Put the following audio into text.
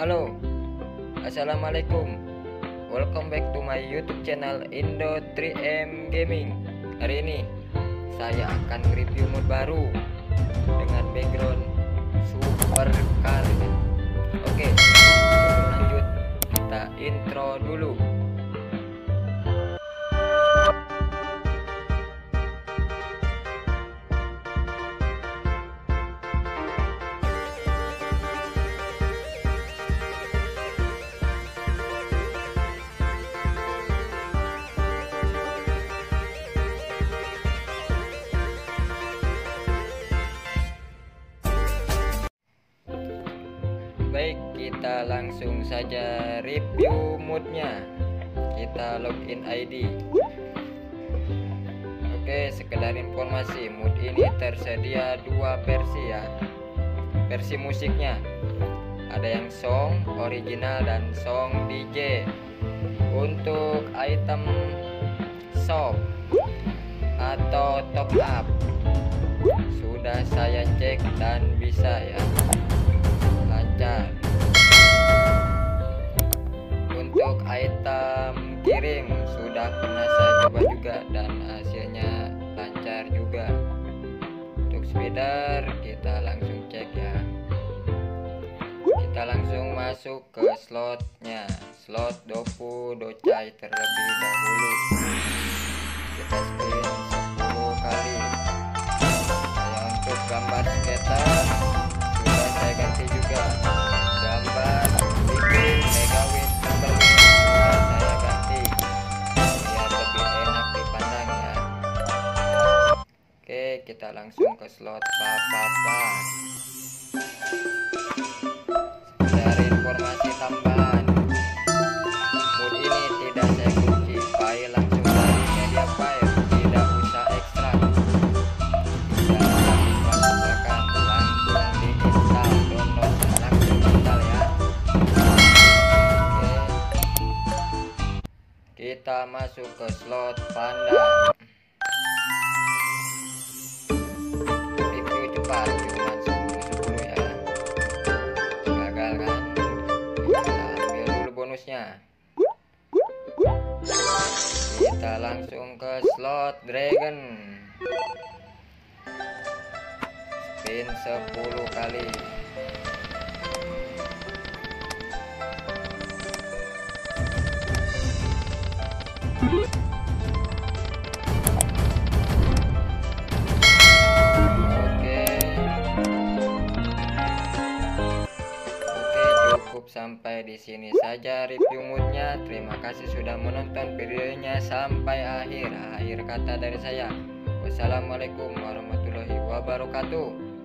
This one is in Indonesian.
Halo, Assalamualaikum. Welcome back to my youtube channel Indo 3M Gaming. Hari ini saya akan review mod baru Dengan background super kali Oke, lanjut kita intro dulu kita langsung saja review moodnya. Kita login ID. Oke, sekedar informasi, mood ini tersedia dua versi ya. Versi musiknya ada yang song original dan song DJ. Untuk item shop atau top up sudah saya cek dan bisa ya untuk item kirim. Sudah pernah saya coba juga dan hasilnya lancar juga. Untuk speeder kita langsung cek ya. Kita langsung masuk ke slotnya. Slot dopu docai terlebih dahulu kita langsung ke slot papa dari informasi tambahan. Mood ini tidak saya kunci. File langsung dari media file. Tidak usah ekstrak tidak usah misalkan langsung diinstal download langsung install ya oke kita masuk ke slot panda bonusnya kita langsung ke slot dragon. Spin 10 kali. oke sampai di sini saja review moodnya. Terima kasih sudah menonton videonya sampai akhir. Akhir kata dari saya. Wassalamualaikum warahmatullahi wabarakatuh.